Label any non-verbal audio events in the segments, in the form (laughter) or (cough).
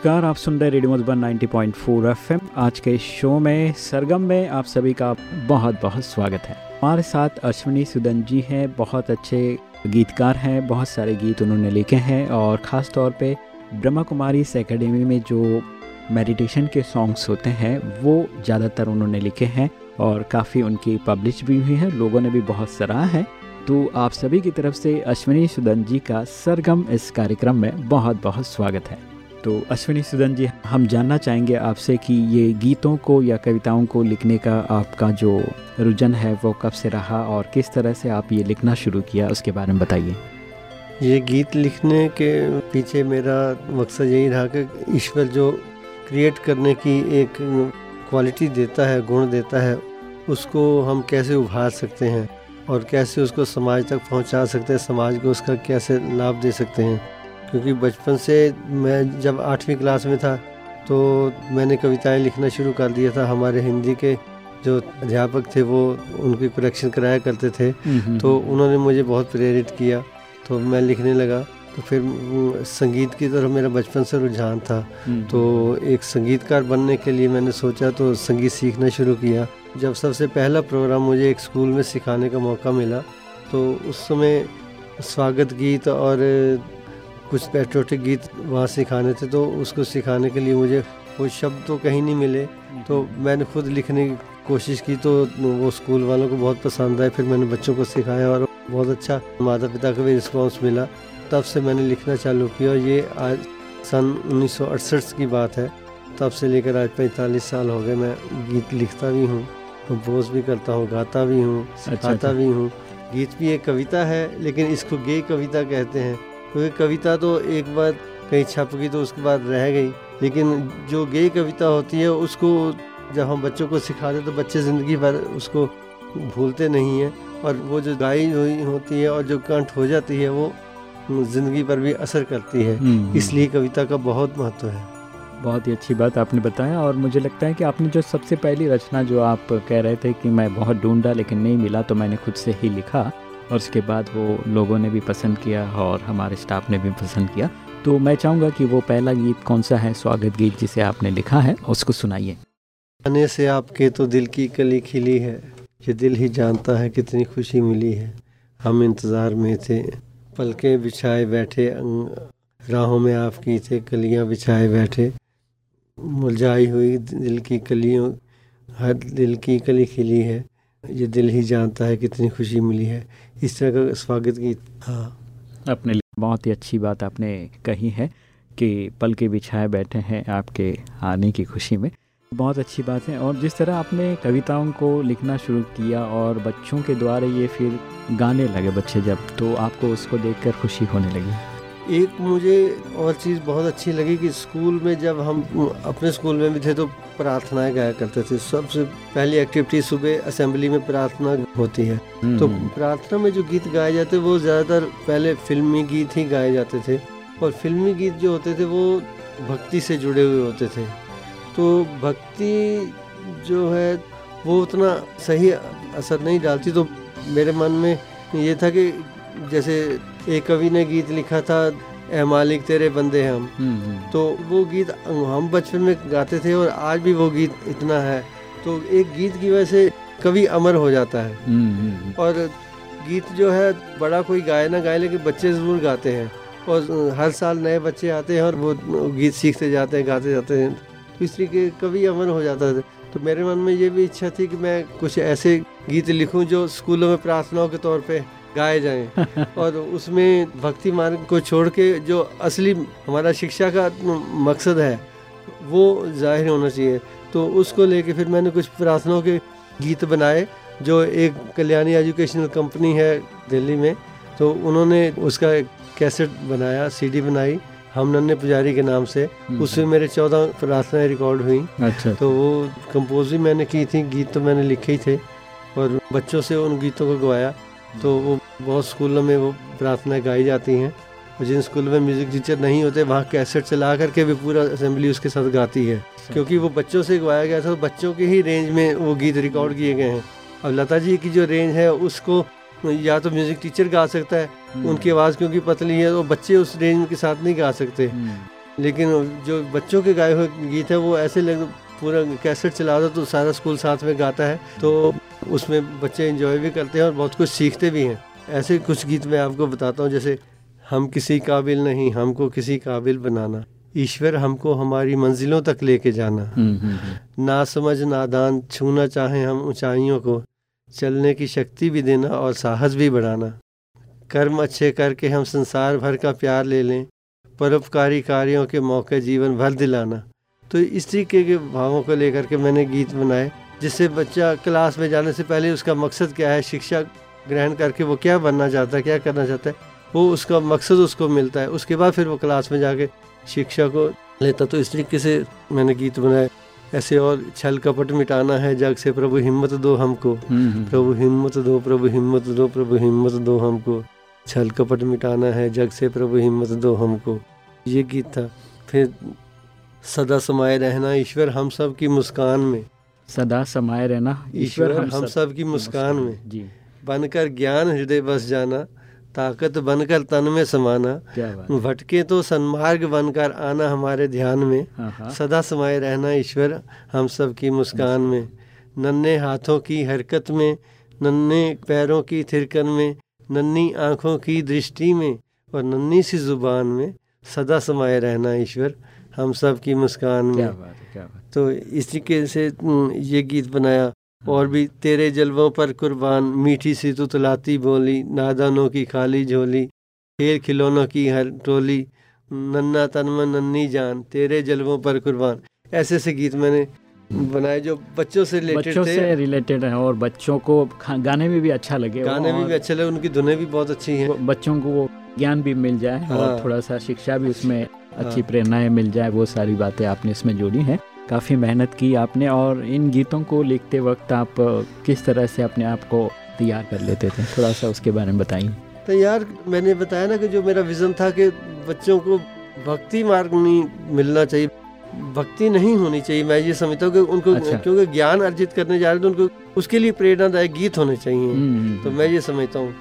नमस्कार, आप सुन रहे रेडियो मधुबन 90.4 एफएम। आज के शो में, सरगम में आप सभी का बहुत बहुत स्वागत है। हमारे साथ अश्विनी सुदन जी हैं, बहुत अच्छे गीतकार हैं, बहुत सारे गीत उन्होंने लिखे हैं और ख़ास तौर पे ब्रह्मा कुमारी एकेडमी में जो मेडिटेशन के सॉन्ग्स होते हैं, वो ज़्यादातर उन्होंने लिखे हैं और काफ़ी उनकी पब्लिश भी हुई है, लोगों ने भी बहुत सराहा है। तो आप सभी की तरफ़ से अश्विनी सुदन जी का सरगम इस कार्यक्रम में बहुत बहुत स्वागत है। तो अश्विनी सुदन जी, हम जानना चाहेंगे आपसे कि ये गीतों को या कविताओं को लिखने का आपका जो रुझान है, वो कब से रहा और किस तरह से आप ये लिखना शुरू किया, उसके बारे में बताइए। ये गीत लिखने के पीछे मेरा मकसद यही रहा कि ईश्वर जो क्रिएट करने की एक क्वालिटी देता है, गुण देता है, उसको हम कैसे उभार सकते हैं और कैसे उसको समाज तक पहुँचा सकते हैं, समाज को उसका कैसे लाभ दे सकते हैं। क्योंकि बचपन से मैं जब आठवीं क्लास में था तो मैंने कविताएँ लिखना शुरू कर दिया था। हमारे हिंदी के जो अध्यापक थे वो उनकी करेक्शन कराया करते थे। तो उन्होंने मुझे बहुत प्रेरित किया। तो मैं लिखने लगा। तो फिर संगीत की तरफ़ मेरा बचपन से रुझान था। तो एक संगीतकार बनने के लिए मैंने सोचा तो संगीत सीखना शुरू किया। जब सबसे पहला प्रोग्राम मुझे एक स्कूल में सिखाने का मौका मिला तो उस समय स्वागत गीत और कुछ पेट्रोटिक गीत वहाँ सिखाने थे तो उसको सिखाने के लिए मुझे कोई शब्द तो कहीं नहीं मिले। तो मैंने खुद लिखने की कोशिश की तो वो स्कूल वालों को बहुत पसंद आए फिर मैंने बच्चों को सिखाया और बहुत अच्छा माता पिता का भी रिस्पॉन्स मिला। तब से मैंने लिखना चालू किया और ये आज सन उन्नीस सौ अड़सठ की बात है। तब से लेकर आज पैंतालीस साल हो गए मैं गीत लिखता भी हूँ कंपोज भी करता हूँ गाता भी हूँ अच्छा, सिखाता अच्छा, भी हूँ। गीत भी एक कविता है लेकिन इसको गे कविता कहते हैं। क्योंकि कविता तो एक बार कहीं छप गई तो उसके बाद रह गई। लेकिन जो गे कविता होती है उसको जब हम बच्चों को सिखाते तो बच्चे ज़िंदगी भर उसको भूलते नहीं हैं। और वो जो गाई हुई होती है और जो कंठ हो जाती है वो ज़िंदगी पर भी असर करती है। हम्म। इसलिए कविता का बहुत महत्व है। बहुत ही अच्छी बात आपने बताया और मुझे लगता है कि आपने जो सबसे पहली रचना जो आप कह रहे थे कि मैं बहुत ढूंढा लेकिन नहीं मिला तो मैंने खुद से ही लिखा और उसके बाद वो लोगों ने भी पसंद किया और हमारे स्टाफ ने भी पसंद किया। तो मैं चाहूँगा कि वो पहला गीत कौन सा है? स्वागत गीत जिसे आपने लिखा है, उसको सुनाइए। आने से आपके तो दिल की कली खिली है, ये दिल ही जानता है कितनी खुशी मिली है। हम इंतज़ार में थे, पलके बिछाए बैठे राहों में आपकी थे कलियाँ बिछाए बैठे। मुरझाई हुई दिल की कलियों, हर दिल की कली खिली है। ये दिल ही जानता है कितनी खुशी मिली है। इस तरह का स्वागत गीत। हाँ। अपने लिए बहुत ही अच्छी बात आपने कही है कि पल के बिछाए बैठे हैं आपके आने की खुशी में। बहुत अच्छी बात है और जिस तरह आपने कविताओं को लिखना शुरू किया और बच्चों के द्वारा ये फिर गाने लगे बच्चे जब तो आपको उसको देखकर खुशी होने लगी। एक मुझे और चीज़ बहुत अच्छी लगी कि स्कूल में जब हम अपने स्कूल में भी थे तो प्रार्थनाएँ गाया करते थे। सबसे पहली एक्टिविटी सुबह असेंबली में प्रार्थना होती है। तो हम्म। प्रार्थना में जो गीत गाए जाते वो ज़्यादातर पहले फिल्मी गीत ही गाए जाते थे और फिल्मी गीत जो होते थे वो भक्ति से जुड़े हुए होते थे। तो भक्ति जो है वो उतना सही असर नहीं डालती। तो मेरे मन में ये था कि जैसे एक कवि ने गीत लिखा था ए मालिक तेरे बंदे हम। हम्म, हम्म। तो वो गीत हम बचपन में गाते थे और आज भी वो गीत इतना है। तो एक गीत की वजह से कवि अमर हो जाता है। हम्म, और गीत जो है बड़ा कोई गाए ना गाए लेकिन बच्चे ज़रूर गाते हैं। और हर साल नए बच्चे आते हैं और वो गीत सीखते जाते हैं गाते जाते हैं। तो इस तरीके कवि अमर हो जाता है। तो मेरे मन में ये भी इच्छा थी कि मैं कुछ ऐसे गीत लिखूं जो स्कूलों में प्रार्थनाओं के तौर पे गाए जाएँ। और उसमें भक्ति मार्ग को छोड़ के जो असली हमारा शिक्षा का मकसद है वो ज़ाहिर होना चाहिए। तो उसको लेके फिर मैंने कुछ प्रार्थनाओं के गीत बनाए जो एक कल्याणी एजुकेशनल कंपनी है दिल्ली में। तो उन्होंने उसका एक कैसेट बनाया सीडी बनाई हम नन्हे पुजारी के नाम से। हम्म। उसमें मेरे चौदह प्रार्थनाएँ रिकॉर्ड हुई। अच्छा। तो वो कंपोज भी मैंने की थी गीत तो मैंने लिखे ही थे। और बच्चों से उन गीतों को गवाया। तो वो बहुत स्कूलों में वो प्रार्थनाएँ गाई जाती हैं और जिन स्कूलों में म्यूज़िक टीचर नहीं होते वहाँ कैसेट चला करके भी पूरा असेंबली उसके साथ गाती है। क्योंकि वो बच्चों से गवाया गया था तो बच्चों के ही रेंज में वो गीत रिकॉर्ड किए गए हैं अब लता जी की जो रेंज है उसको या तो म्यूज़िक टीचर गा सकता है हम्म। उनकी आवाज़ क्योंकि पतली है तो बच्चे उस रेंज के साथ नहीं गा सकते हम्म। लेकिन जो बच्चों के गाए हुए गीत है वो ऐसे लग पूरा कैसेट चला दो तो सारा स्कूल साथ में गाता है तो उसमें बच्चे इंजॉय भी करते हैं और बहुत कुछ सीखते भी हैं। ऐसे कुछ गीत मैं आपको बताता हूँ जैसे हम किसी काबिल नहीं हमको किसी काबिल बनाना। ईश्वर हमको हमारी मंजिलों तक लेके जाना। हम्म, हम्म, हम्म। ना समझ नादान छूना चाहें हम ऊंचाइयों को। चलने की शक्ति भी देना और साहस भी बढ़ाना। कर्म अच्छे करके हम संसार भर का प्यार ले लें परोपकारी कार्यों के मौके जीवन भर दिलाना। तो इस तरीके के भावों को लेकर के मैंने गीत बनाए जिससे बच्चा क्लास में जाने से पहले उसका मकसद क्या है शिक्षा ग्रहण करके वो क्या बनना चाहता है क्या करना चाहता है वो उसका मकसद उसको मिलता है। उसके बाद फिर वो क्लास में जाके शिक्षा को लेता तो इस तरीके से मैंने गीत बनाए। ऐसे और छल कपट मिटाना है जग से प्रभु हिम्मत दो हमको। हम्म, हम्म। प्रभु हिम्मत दो प्रभु हिम्मत दो प्रभु हिम्मत दो हमको। छल कपट मिटाना है जग से प्रभु हिम्मत दो हमको। ये गीत था। फिर सदा समाये रहना ईश्वर हम सब की मुस्कान में। सदा समाये रहना ईश्वर हम हम सब की मुस्कान में। जी। बनकर ज्ञान हृदय बस जाना ताकत बनकर तन में समाना। भटके तो सन्मार्ग बनकर आना हमारे ध्यान में। हाँ हाँ। सदा समाये रहना ईश्वर हम सब की मुस्कान में। नन्हे हाथों की हरकत में नन्हे पैरों की थिरकन में नन्ही आँखों की दृष्टि में और नन्ही सी ज़ुबान में सदा समाये रहना ईश्वर। हम सब की मुस्कान में। क्या बात है क्या बात तो इस तरीके से ये गीत बनाया। और भी तेरे जलवों पर कुर्बान मीठी सी तुतलाती बोली नादानों की खाली झोली खेल खिलौनों की हर टोली नन्ना तनमा नन्नी जान तेरे जलवों पर कुर्बान। ऐसे ऐसे गीत मैंने बनाए जो बच्चों से रिलेटेड बच्चों थे। से रिलेटेड है और बच्चों को गाने में भी अच्छा लगे। गाने में भी अच्छे लगे उनकी धुनें भी बहुत अच्छी हैं। बच्चों को वो ज्ञान भी मिल जाए हाँ। और थोड़ा सा शिक्षा भी उसमें अच्छी। प्रेरणाएँ मिल जाए वो सारी बातें आपने इसमें जोड़ी हैं। काफ़ी मेहनत की आपने और इन गीतों को लिखते वक्त आप किस तरह से अपने आप को तैयार कर लेते थे? थोड़ा सा उसके बारे में बताइए। तो यार मैंने बताया ना कि जो मेरा विजन था कि बच्चों को भक्ति मार्ग नहीं मिलना चाहिए भक्ति नहीं होनी चाहिए। मैं ये समझता हूँ कि उनको अच्छा। क्योंकि ज्ञान अर्जित करने जा रहे हैं तो उनको उसके लिए प्रेरणादायक गीत होने चाहिए। हम्म, तो मैं ये समझता हूँ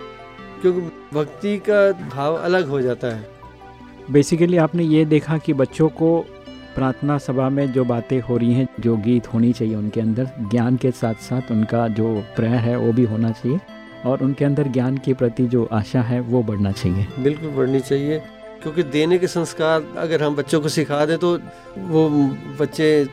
क्योंकि भक्ति का भाव अलग हो जाता है। बेसिकली आपने ये देखा कि बच्चों को प्रार्थना सभा में जो बातें हो रही हैं जो गीत होनी चाहिए उनके अंदर ज्ञान के साथ साथ उनका जो प्रेयर है वो भी होना चाहिए। और उनके अंदर ज्ञान के प्रति जो आशा है वो बढ़ना चाहिए। बिल्कुल बढ़नी चाहिए क्योंकि देने के संस्कार अगर हम बच्चों को सिखा दें तो वो बच्चे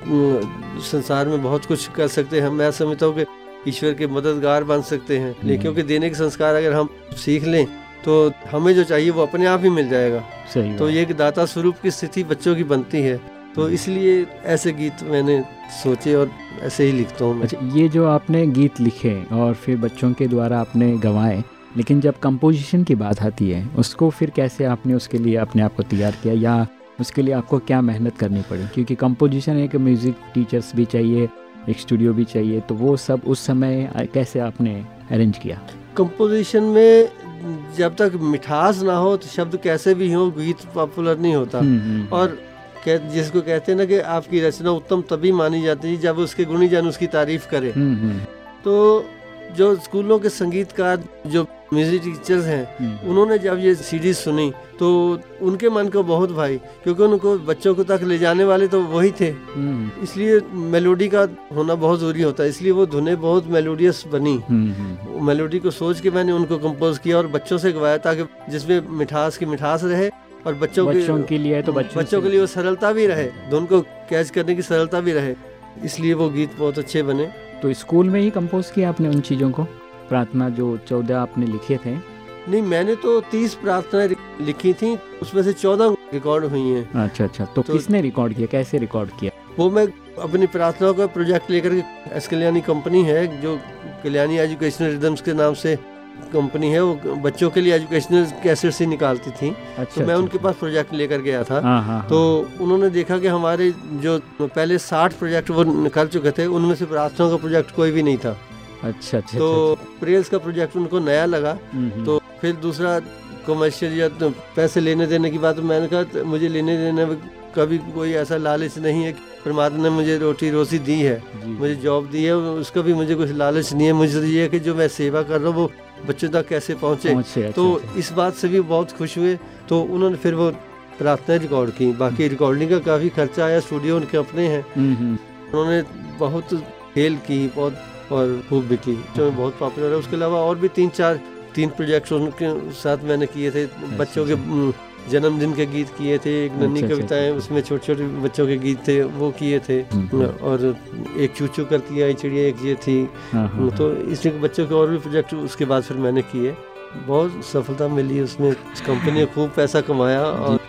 संसार में बहुत कुछ कर सकते हैं। मैं समझता हूँ कि ईश्वर के मददगार बन सकते हैं। लेकिन क्योंकि देने के संस्कार अगर हम सीख लें तो हमें जो चाहिए वो अपने आप ही मिल जाएगा। सही तो ये एक दाता स्वरूप की स्थिति बच्चों की बनती है। तो इसलिए ऐसे गीत मैंने सोचे और ऐसे ही लिखता हूँ अच्छा ये जो आपने गीत लिखे और फिर बच्चों के द्वारा आपने गवाए लेकिन जब कंपोजिशन की बात आती है उसको फिर कैसे आपने उसके लिए अपने आप को तैयार किया या उसके लिए आपको क्या मेहनत करनी पड़ी? क्योंकि कंपोजिशन एक म्यूज़िक टीचर्स भी चाहिए एक स्टूडियो भी चाहिए तो वो सब उस समय कैसे आपने अरेंज किया? कंपोजिशन में जब तक मिठास ना हो तो शब्द कैसे भी हो गीत पॉपुलर नहीं होता। हम्म, हम्म, और कह, जिसको कहते हैं ना कि आपकी रचना उत्तम तभी मानी जाती है जब उसके गुणी जन उसकी तारीफ़ करे। हम्म, हम्म, तो जो स्कूलों के संगीतकार जो म्यूज़िक टीचर्स हैं हम्म, उन्होंने जब ये सीडी सुनी तो उनके मन को बहुत भाई क्योंकि उनको बच्चों को तक ले जाने वाले तो वही थे। हम्म, इसलिए मेलोडी का होना बहुत ज़रूरी होता है इसलिए वो धुने बहुत मेलोडियस बनी। हम्म, हम्म, मेलोडी को सोच के मैंने उनको कंपोज किया और बच्चों से गवाया ताकि जिसमें मिठास की मिठास रहे और बच्चों बच्चों के के लिए तो बच्चों बच्चों के लिए वो सरलता भी रहे धुन को कैच करने की सरलता भी रहे। इसलिए वो गीत बहुत अच्छे बने। तो स्कूल में ही कंपोज किया आपने उन चीज़ों को? प्रार्थना जो चौदह आपने लिखे थे? नहीं मैंने तो तीस प्रार्थनाएँ लिखी थी उसमें से चौदह रिकॉर्ड हुई हैं। अच्छा अच्छा तो, तो- किसने रिकॉर्ड किया? कैसे रिकॉर्ड किया? वो मैं अपनी प्रार्थनाओं का प्रोजेक्ट लेकर एस कल्याणी कंपनी है जो कल्याणी एजुकेशनल रिदम्स के नाम से कंपनी है वो बच्चों के लिए एजुकेशनल कैसेट से निकालती थी। अच्छा तो मैं अच्छा, उनके पास प्रोजेक्ट लेकर गया था। हाँ हाँ तो उन्होंने देखा कि हमारे जो पहले साठ प्रोजेक्ट वो कर चुके थे उनमें से प्रार्थना का प्रोजेक्ट कोई भी नहीं था। हाँ, अच्छा अच्छा तो अच्छा, प्रेयर्स का प्रोजेक्ट उनको नया लगा। अच्छा, हम्म, हम्म, तो फिर दूसरा कमर्शियल या तो पैसे लेने देने की बात मैंने कहा तो मुझे लेने देने में कभी कोई ऐसा लालच नहीं है परमात्मा ने मुझे रोटी रोजी दी है मुझे जॉब दी है उसका भी मुझे कुछ लालच नहीं है मुझे तो ये है कि जो मैं सेवा कर रहा हूँ वो बच्चों तक कैसे पहुँचे। अच्छा, तो अच्छा, इस बात से भी बहुत खुश हुए। तो उन्होंने फिर वो प्रार्थना रिकॉर्ड की। बाकी रिकॉर्डिंग का काफ़ी खर्चा आया स्टूडियो उनके अपने हैं। उन्होंने बहुत खेल की बहुत और खूब भी की जो बहुत पॉपुलर है उसके अलावा और भी तीन चार तीन प्रोजेक्ट्स उनके साथ मैंने किए थे। अच्छा, बच्चों के जन्मदिन के गीत किए थे एक नन्ही अच्छा, अच्छा, कविताएँ अच्छा। उसमें छोटे छोटे बच्चों के गीत थे वो किए थे। हम्म, और एक चूचू करती आई चिड़िया एक ये थी। हाँ, हाँ, तो इसलिए बच्चों के और भी प्रोजेक्ट उसके बाद फिर मैंने किए। बहुत सफलता मिली उसमें। उस कंपनी ने (laughs) खूब पैसा कमाया और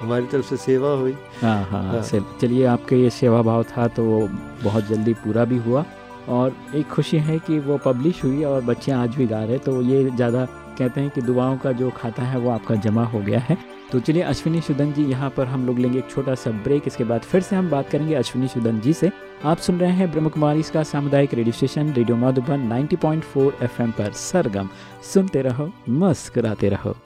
हमारी तरफ़ से सेवा हुई। हाँ हाँ हाँ। चलिए आपके ये सेवा भाव था तो वो बहुत जल्दी पूरा भी हुआ। और एक खुशी है कि वो पब्लिश हुई और बच्चे आज भी गा रहे तो ये ज़्यादा कहते हैं कि दुआओं का जो खाता है वो आपका जमा हो गया है। तो चलिए, अश्विनी सुदन जी, यहाँ पर हम लोग लेंगे एक छोटा सा ब्रेक इसके बाद फिर से हम बात करेंगे अश्विनी सुदन जी से। आप सुन रहे हैं ब्रह्म कुमारी इसका सामुदायिक radio station, radio Madhuban 90.4 FM पर सरगम। सुनते रहो, मस्कराते रहो।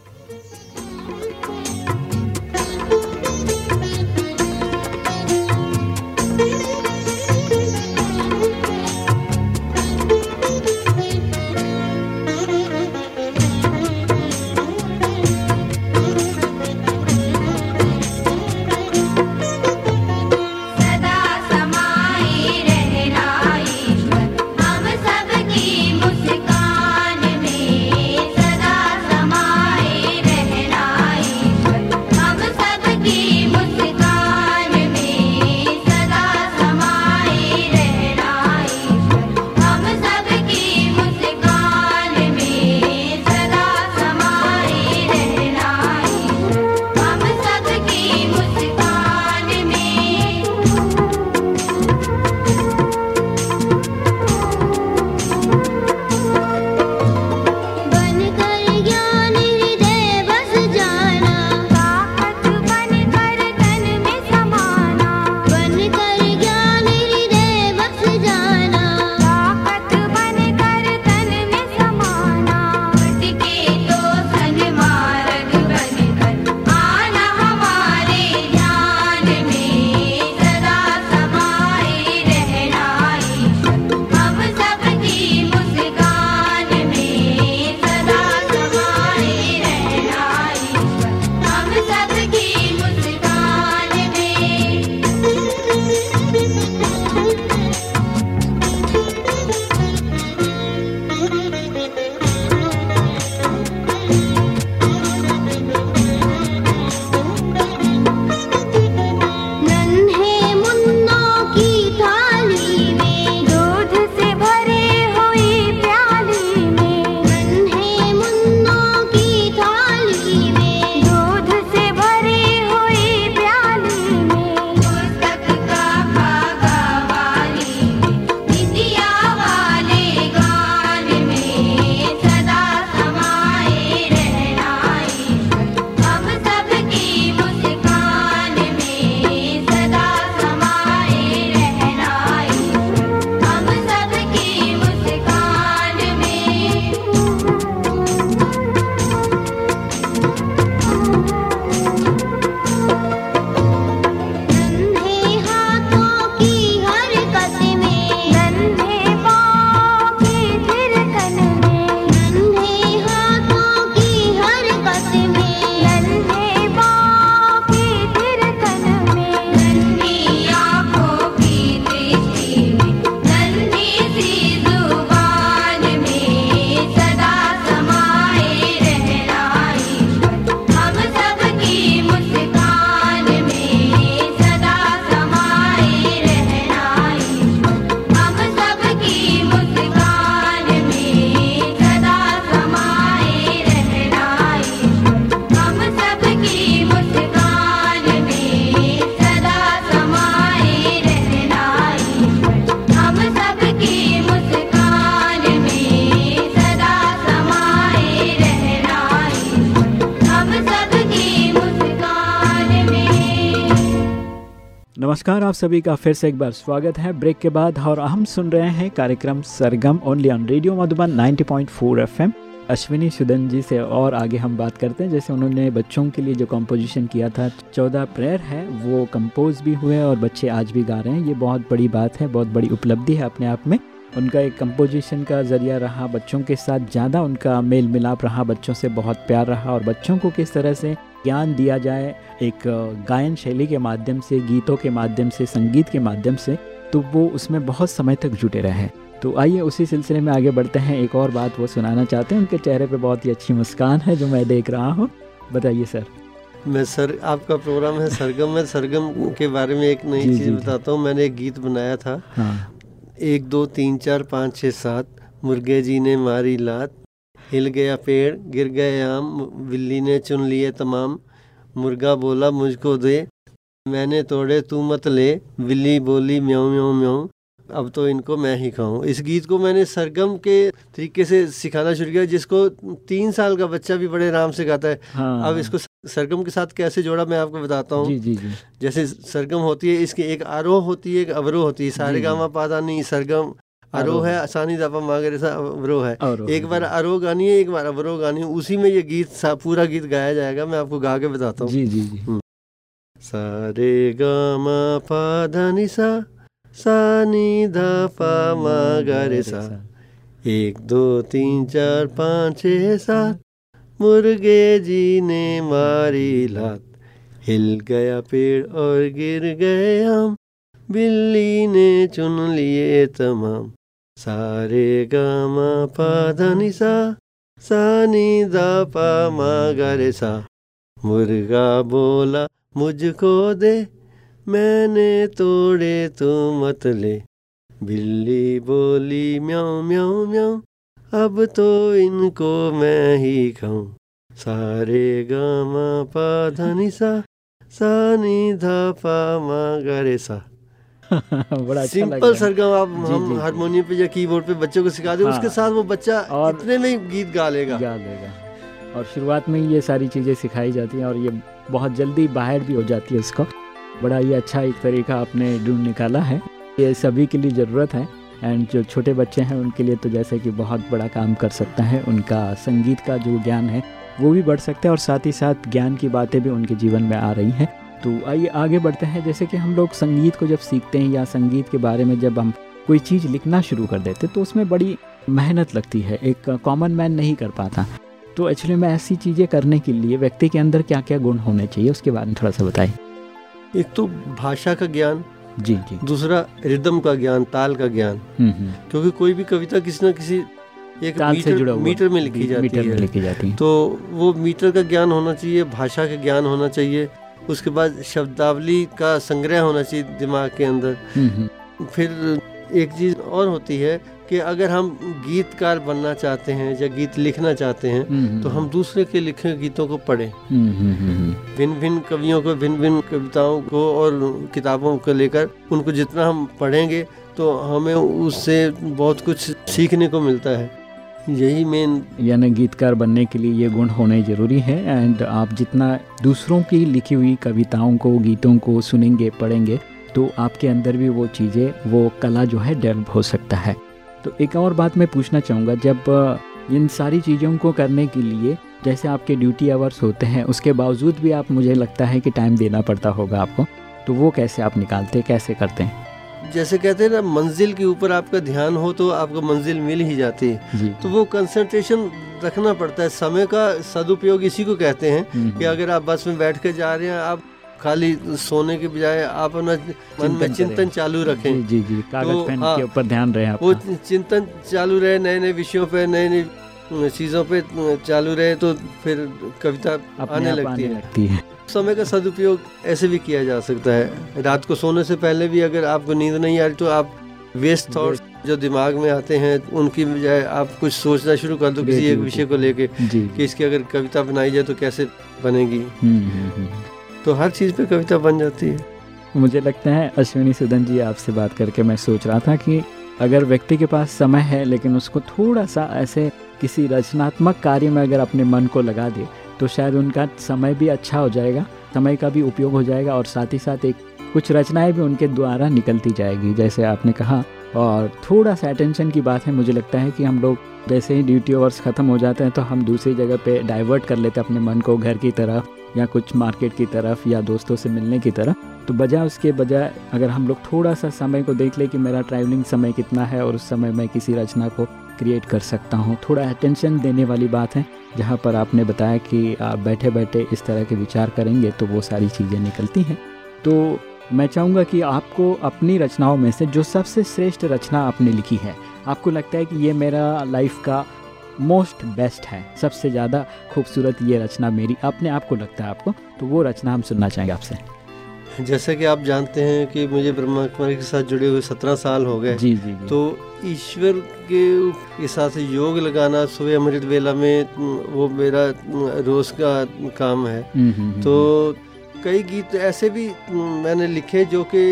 सभी का फिर से एक बार स्वागत है। ब्रेक के बाद और हम सुन रहे हैं कार्यक्रम Sargam only on radio Madhuban 90.4 FM Ashwini Sudan ji से और आगे हम बात करते हैं। जैसे उन्होंने बच्चों के लिए जो कंपोजिशन किया था, चौदह प्रेयर है, वो कंपोज भी हुए और बच्चे आज भी गा रहे हैं। ये बहुत बड़ी बात है, बहुत बड़ी उपलब्धि है अपने आप में। उनका एक कंपोजिशन का ज़रिया रहा बच्चों के साथ ज़्यादा उनका मेल मिलाप रहा बच्चों से बहुत प्यार रहा और बच्चों को किस तरह से ज्ञान दिया जाए एक गायन शैली के माध्यम से गीतों के माध्यम से संगीत के माध्यम से तो वो उसमें बहुत समय तक जुटे रहे। तो आइए उसी सिलसिले में आगे बढ़ते हैं। एक और बात वो सुनाना चाहते हैं उनके चेहरे पे बहुत ही अच्छी मुस्कान है जो मैं देख रहा हूँ। बताइए सर। मैं सर आपका प्रोग्राम है सरगम में सरगम के बारे में एक नई चीज़। बताता हूँ। मैंने एक गीत बनाया था। हाँ। एक, दो, तीन, चार, पाँच, छः, सात, मुर्गे जी ने मारी लात, हिल गया पेड़, गिर गए आम, बिल्ली ने चुन लिए तमाम। मुर्गा बोला, मुझको दे, मैंने तोड़े, तू मत ले। बिल्ली बोली म्यों म्यों म्याऊं। अब तो इनको मैं ही खाऊं। इस गीत को मैंने सरगम के तरीके से सिखाना शुरू किया जिसको तीन साल का बच्चा भी बड़े आराम से गाता है। हाँ। अब इसको सरगम के साथ कैसे जोड़ा मैं आपको बताता हूँ। जी जी जी। जैसे सरगम होती है इसकी एक आरोह होती है एक अवरोह होती है। सारे गामा पादा नहीं सरगम आरोह। है आसानी दापा मागरे सा अवरोह है। एक बार आरोह गानी है एक बार अवरोह गानी है। उसी में ये गीत पूरा गीत गाया जाएगा मैं आपको गा के बताता हूँ। जी सारे गामा पादा नि सा सा नि धा पा मा सा एक, दो, तीन, चार, पाँच, छः, सात। मुर्गे जी ने मारी लात। हिल गया पेड़ और गिर गए हम बिल्ली ने चुन लिए तमाम। सारे गामा पा धा नि सा सा नि धा पा मा गा सा मुर्गा बोला, मुझको दे। मैंने तोड़े तू मत ले। बिल्ली बोली म्याऊं म्याऊं म्याऊं अब तो इनको मैं ही खाऊं। सारे गामा पा धनी सा सा नि धा पा मा गा रे सा। (laughs) बड़ा अच्छा सिंपल। सरगम आप जी, हम हारमोनियम पे या कीबोर्ड पे बच्चों को सिखा दे हाँ। उसके साथ वो बच्चा और- इतने में गीत गा लेगा। गा देगा और शुरुआत में ही ये सारी चीज़ें सिखाई जाती हैं और ये बहुत जल्दी बाहर भी हो जाती है इसको बड़ा ही अच्छा एक तरीका आपने ढूंढ निकाला है। ये सभी के लिए ज़रूरत है एंड जो छोटे बच्चे हैं उनके लिए तो जैसे कि बहुत बड़ा काम कर सकता है, उनका संगीत का जो ज्ञान है, वो भी बढ़ सकता है और साथ ही साथ ज्ञान की बातें भी उनके जीवन में आ रही हैं। तो आइए आगे बढ़ते हैं, जैसे कि हम लोग संगीत को जब सीखते हैं या संगीत के बारे में जब हम कोई चीज़ लिखना शुरू कर देते तो उसमें बड़ी मेहनत लगती है, एक कॉमन मैन नहीं कर पाता। तो एक्चुअली में ऐसी चीज़ें करने के लिए व्यक्ति के अंदर क्या क्या गुण होने चाहिए, उसके बारे में थोड़ा सा बताइए। एक तो भाषा का ज्ञान जी जी। दूसरा रिदम का ज्ञान ताल का ज्ञान। हम्म हम्म। क्योंकि कोई भी कविता किसी न किसी एक से जुड़ा मीटर मीटर में लिखी जाती मीटर है। लिखी जाती है। तो वो मीटर का ज्ञान होना चाहिए भाषा का ज्ञान होना चाहिए उसके बाद शब्दावली का संग्रह होना चाहिए दिमाग के अंदर। हम्म, फिर एक चीज़ और होती है कि अगर हम गीतकार बनना चाहते हैं या गीत लिखना चाहते हैं हम्म, तो हम दूसरे के लिखे गीतों को पढ़ें। हम्म, हम्म, हम्म, हम्म, भिन्न भिन्न कवियों को भिन्न भिन्न कविताओं को और किताबों को लेकर उनको जितना हम पढ़ेंगे तो हमें उससे बहुत कुछ सीखने को मिलता है। यही मेन यानी गीतकार बनने के लिए ये गुण होने ज़रूरी है एंड आप जितना दूसरों की लिखी हुई कविताओं को गीतों को सुनेंगे पढ़ेंगे तो आपके अंदर भी वो चीज़ें वो कला जो है डेवलप हो सकता है। तो एक और बात मैं पूछना चाहूँगा जब इन सारी चीज़ों को करने के लिए जैसे आपके ड्यूटी आवर्स होते हैं उसके बावजूद भी आप मुझे लगता है कि टाइम देना पड़ता होगा आपको तो वो कैसे आप निकालते हैं कैसे करते हैं? जैसे कहते हैं ना मंजिल के ऊपर आपका ध्यान हो तो आपको मंजिल मिल ही जाती है। तो वो कंसंट्रेशन रखना पड़ता है। समय का सदुपयोग इसी को कहते हैं हम्म, कि अगर आप बस में बैठ कर जा रहे हैं आप खाली सोने के बजाय आप अपना मन में चिंतन चालू रखें। जी जी जी कागज़ तो, पेन हाँ, के ऊपर ध्यान रहे वो चिंतन चालू रहे नए नए विषयों पे नए नए चीज़ों पे चालू रहे तो फिर कविता आने लगती है। लगती है। समय का सदुपयोग ऐसे भी किया जा सकता है। रात को सोने से पहले भी अगर आपको नींद नहीं आ रही तो आप वेस्ट थॉट्स जो दिमाग में आते हैं उनकी बजाय आप कुछ सोचना शुरू कर दो किसी एक विषय को लेके कि इसकी अगर कविता बनाई जाए तो कैसे बनेगी? हम्म, हम्म, हम्म। तो हर चीज़ पे कविता बन जाती है। मुझे लगता है, अश्विनी सुदन जी आपसे बात करके मैं सोच रहा था कि अगर व्यक्ति के पास समय है, लेकिन उसको थोड़ा सा ऐसे किसी रचनात्मक कार्य में अगर अपने मन को लगा दे तो शायद उनका समय भी अच्छा हो जाएगा, समय का भी उपयोग हो जाएगा और साथ ही साथ एक कुछ रचनाएँ भी उनके द्वारा निकलती जाएगी, जैसे आपने कहा। और थोड़ा सा अटेंशन की बात है, मुझे लगता है कि हम लोग जैसे ही ड्यूटी आवर्स ख़त्म हो जाते हैं तो हम दूसरी जगह पे डाइवर्ट कर लेते हैं अपने मन को घर की तरफ़, या कुछ मार्केट की तरफ़, या दोस्तों से मिलने की तरफ़। तो बजाय उसके बजाय, अगर हम लोग थोड़ा सा समय को देख ले कि मेरा ट्रैवलिंग समय कितना है, और उस समय मैं किसी रचना को क्रिएट कर सकता हूँ, थोड़ा अटेंशन देने वाली बात है, जहाँ पर आपने बताया कि आप बैठे बैठे इस तरह के विचार करेंगे तो वो सारी चीज़ें निकलती हैं। तो मैं चाहूँगा कि आपको अपनी रचनाओं में से जो सबसे श्रेष्ठ रचना आपने लिखी है आपको लगता है कि ये मेरा लाइफ का मोस्ट बेस्ट है सबसे ज़्यादा खूबसूरत ये रचना मेरी अपने आप को लगता है आपको तो वो रचना हम सुनना चाहेंगे आपसे। जैसा कि आप जानते हैं कि मुझे ब्रह्मा कुमारी के साथ जुड़े हुए सत्रह साल हो गए। जी जी जी। तो ईश्वर के के साथ योग लगाना सुबह अमृत वेला में वो मेरा रोज का काम है। हम्म, हम्म, हम्म, तो कई गीत ऐसे भी मैंने लिखे जो कि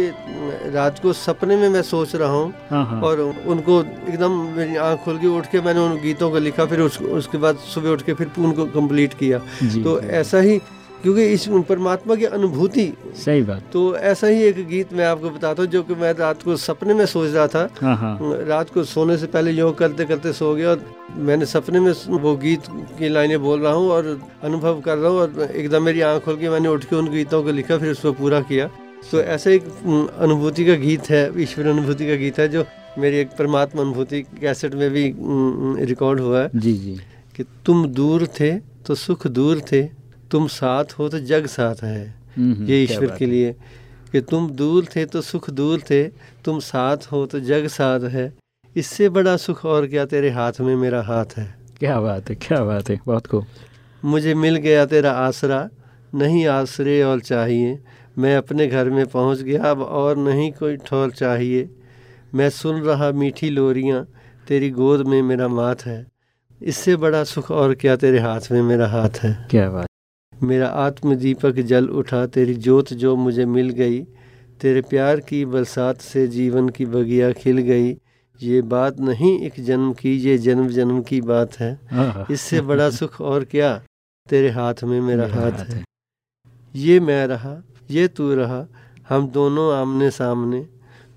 रात को सपने में मैं सोच रहा हूँ। हाँ हाँ। और उनको एकदम मेरी आँख खुल के उठ के मैंने उन गीतों को लिखा फिर उस, उसके बाद सुबह उठ के फिर उनको कंप्लीट किया। तो ऐसा ही क्योंकि इस परमात्मा की अनुभूति। सही बात। तो ऐसा ही एक गीत मैं आपको बताता हूँ जो कि मैं रात को सपने में सोच रहा था। हाँ हाँ। रात को सोने से पहले योग करते करते सो गया और मैंने सपने में वो गीत की लाइनें बोल रहा हूँ और अनुभव कर रहा हूँ और एकदम मेरी आँख खोल के मैंने उठ के उन गीतों को लिखा फिर उसको पूरा किया। तो ऐसे एक अनुभूति का गीत है ईश्वर अनुभूति का गीत है जो मेरी एक परमात्मा अनुभूति कैसेट में भी रिकॉर्ड हुआ है जी जी। कि तुम दूर थे तो सुख दूर थे तुम साथ हो तो जग साथ है। हम्म, हम्म, ये ईश्वर के लिए कि तुम दूर थे तो सुख दूर थे तुम साथ हो तो जग साथ है। इससे बड़ा सुख और क्या तेरे हाथ में मेरा हाथ है। क्या बात है क्या बात है बहुत खूब। मुझे मिल गया तेरा आसरा नहीं आसरे और चाहिए। मैं अपने घर में पहुँच गया अब और नहीं कोई ठौर चाहिए। मैं सुन रहा मीठी लोरियाँ तेरी गोद में मेरा माथ है। इससे बड़ा सुख और क्या तेरे हाथ में मेरा हाथ है। क्या बात मेरा आत्म दीपक जल उठा तेरी जोत जो मुझे मिल गई तेरे प्यार की बरसात से जीवन की बगिया खिल गई। ये बात नहीं एक जन्म की ये जन्म जन्म की बात है। इससे बड़ा सुख और क्या? तेरे हाथ में मेरा हाथ है। ये मैं रहा ये तू रहा हम दोनों आमने सामने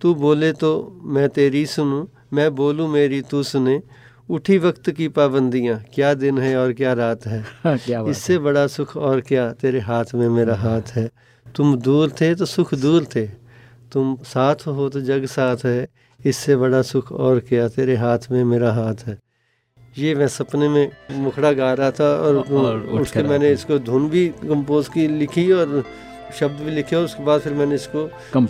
तू बोले तो मैं तेरी सुनूं मैं बोलूँ मेरी तू सुने। उठी वक्त की पाबंदियाँ क्या दिन है और क्या रात है? (laughs) हाँ, क्या इससे बड़ा सुख और क्या? तेरे हाथ में मेरा हाथ है। तुम दूर थे तो सुख दूर थे। तुम साथ हो तो जग साथ है। इससे बड़ा सुख और क्या? तेरे हाथ में मेरा हाथ है। ये मैं सपने में मुखड़ा गा रहा था और, और उठ उसके मैंने इसको धुन भी कंपोज की लिखी और शब्द भी लिखे और उसके बाद फिर मैंने इसको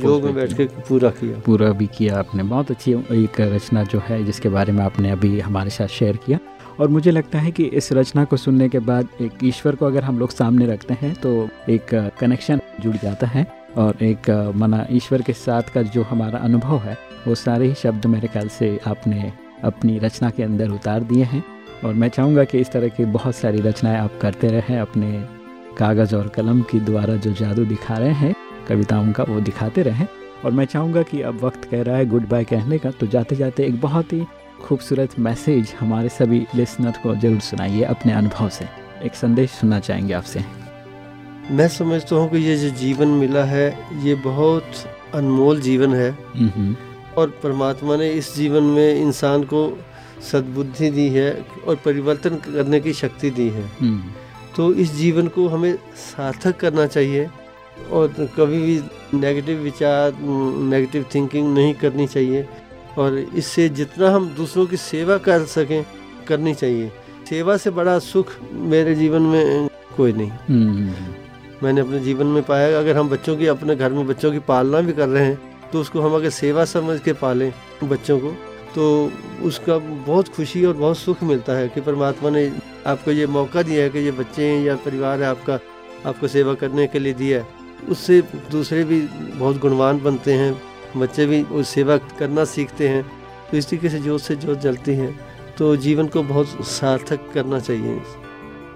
योग में बैठ। के पूरा किया। पूरा भी किया आपने। बहुत अच्छी एक रचना जो है जिसके बारे में आपने अभी हमारे साथ शेयर किया। और मुझे लगता है कि इस रचना को सुनने के बाद एक ईश्वर को अगर हम लोग सामने रखते हैं तो एक कनेक्शन जुड़ जाता है। और एक मना ईश्वर के साथ का जो हमारा अनुभव है वो सारे ही शब्द मेरे ख्याल से आपने अपनी रचना के अंदर उतार दिए हैं। और मैं चाहूँगा कि इस तरह की बहुत सारी रचनाएँ आप करते रहें अपने कागज़ और कलम के द्वारा जो जादू दिखा रहे हैं कविताओं का वो दिखाते रहें। और मैं चाहूँगा कि अब वक्त कह रहा है गुड बाय कहने का तो जाते जाते एक बहुत ही खूबसूरत मैसेज हमारे सभी लिसनर को ज़रूर सुनाइए अपने अनुभव से। एक संदेश सुनना चाहेंगे आपसे। मैं समझता हूँ कि ये जो जीवन मिला है ये बहुत अनमोल जीवन है। और परमात्मा ने इस जीवन में इंसान को सद्बुद्धि दी है और परिवर्तन करने की शक्ति दी है। हम्म, तो इस जीवन को हमें सार्थक करना चाहिए और कभी भी नेगेटिव विचार नेगेटिव थिंकिंग नहीं करनी चाहिए। और इससे जितना हम दूसरों की सेवा कर सकें करनी चाहिए। सेवा से बड़ा सुख मेरे जीवन में कोई नहीं। हम्म, मैंने अपने जीवन में पाया अगर हम बच्चों की अपने घर में बच्चों की पालना भी कर रहे हैं तो उसको हम अगर सेवा समझ के पालें बच्चों को तो उसका बहुत खुशी और बहुत सुख मिलता है कि परमात्मा ने आपको ये मौका दिया है कि ये बच्चे हैं या परिवार है आपका, आपको सेवा करने के लिए दिया है। उससे दूसरे भी बहुत गुणवान बनते हैं, बच्चे भी उस सेवा करना सीखते हैं तो इस तरीके से जोत से जोत जलती है। तो जीवन को बहुत सार्थक करना चाहिए।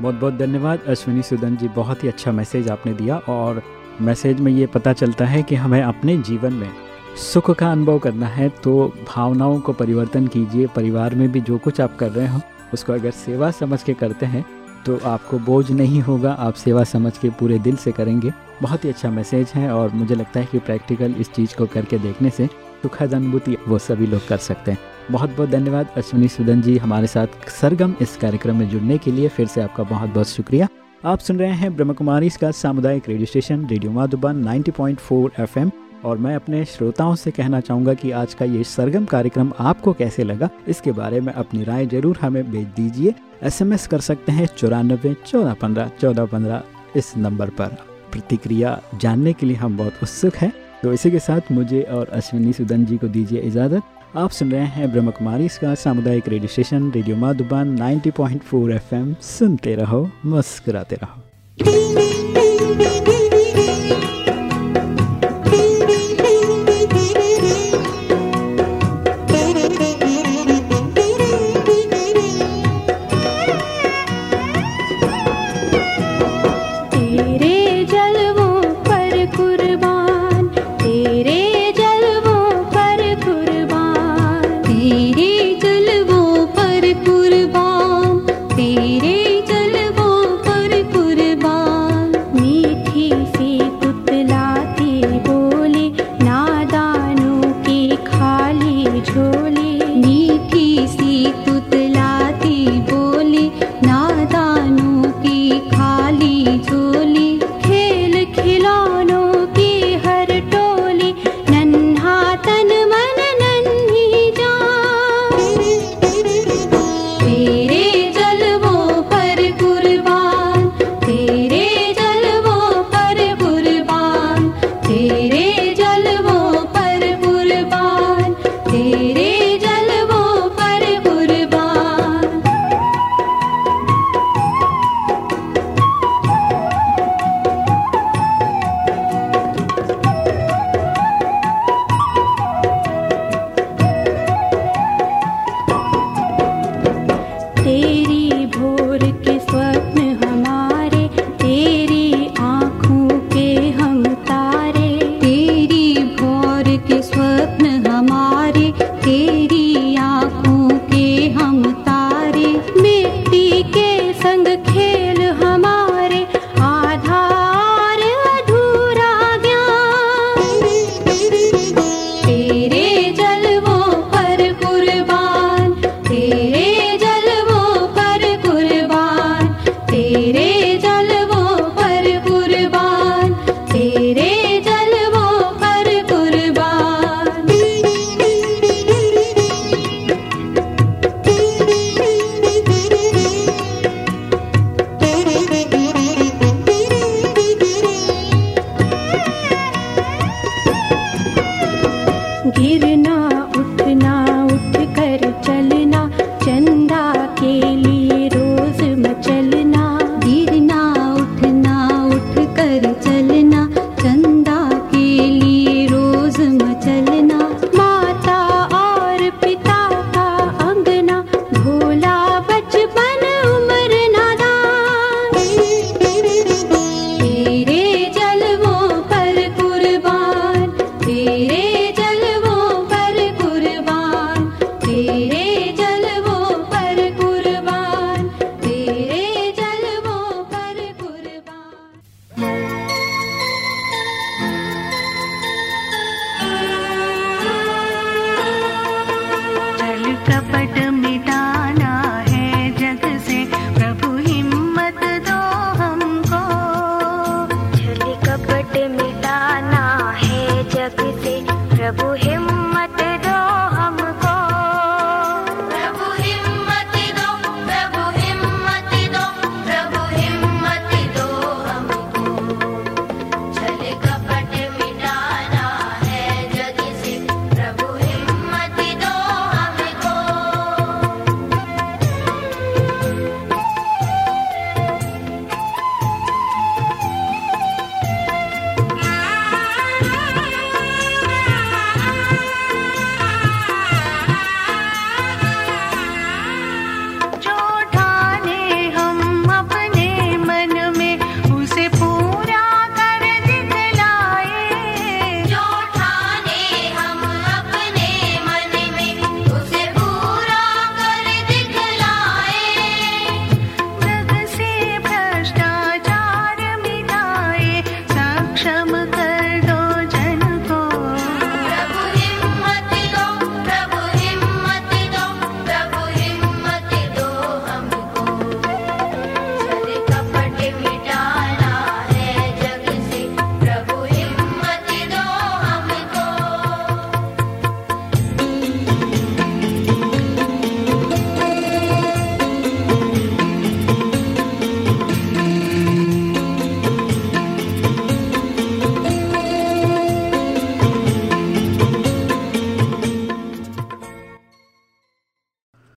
बहुत बहुत धन्यवाद अश्विनी सुदन जी, बहुत ही अच्छा मैसेज आपने दिया और मैसेज में ये पता चलता है कि हमें अपने जीवन में सुख का अनुभव करना है तो भावनाओं को परिवर्तन कीजिए। परिवार में भी जो कुछ आप कर रहे हो, उसको अगर सेवा समझ के करते हैं तो आपको बोझ नहीं होगा। आप सेवा समझ के पूरे दिल से करेंगे। बहुत ही अच्छा मैसेज है और मुझे लगता है कि प्रैक्टिकल इस चीज़ को करके देखने से सुखद अनुभूति वो सभी लोग कर सकते हैं। बहुत बहुत धन्यवाद अश्विनी सुदन जी हमारे साथ सरगम इस कार्यक्रम में जुड़ने के लिए। फिर से आपका बहुत बहुत शुक्रिया। आप सुन रहे हैं ब्रह्म कुमारी सामुदायिक radio station, radio Madhuban 90.4 FM. और मैं अपने श्रोताओं से कहना चाहूँगा कि आज का ये सरगम कार्यक्रम आपको कैसे लगा, इसके बारे में अपनी राय ज़रूर हमें भेज दीजिए। एसएमएस कर सकते हैं चौरानबे, चौदह पंद्रह चौदह पंद्रह इस नंबर पर। प्रतिक्रिया जानने के लिए हम बहुत उत्सुक हैं। तो इसी के साथ मुझे और अश्विनी सुदन जी को दीजिए इजाज़त। आप सुन रहे हैं ब्रह्म कुमारी इसका सामुदायिक radio station, radio Madhuban 90.4 FM सुनते रहो, मुस्कुराते रहो।